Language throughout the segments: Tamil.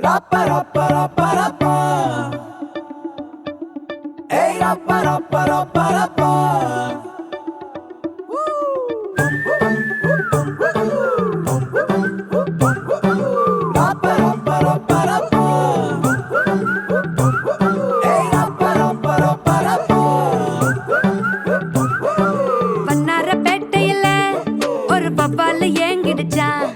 Rappa, rappa, rappa, rappa. Hey, rappa, rappa, rappa, rappa. Rappa, rappa, rappa, rappa. Hey, rappa, rappa, rappa, rappa. வண்ணாரப்பேட்டையில ஒரு பப்பால ஏங்கிடுச்சான்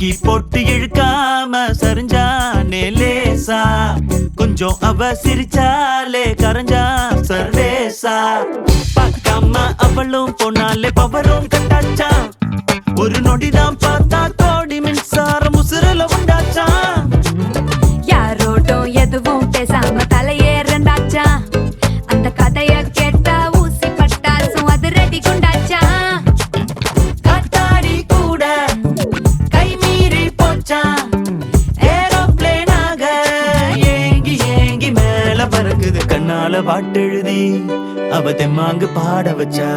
தூக்கி போட்டு இழுக்காம சரிஞ்சானே லேசா? கொஞ்சம் அவ சிரிச்சாலே கரைஞ்சா சர்வேசா பார்க்காம அவளும் போனாலே பவரும் கட்டாச்சா? ஒரு நொடிதான் பார்த்தா கண்ணால பாட்டெழுதி அவ தெம்மாங்கு பாட வச்சா.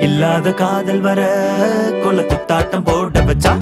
இல்லாத காதல் வர கொல துத்தாட்டம் போட வச்சா.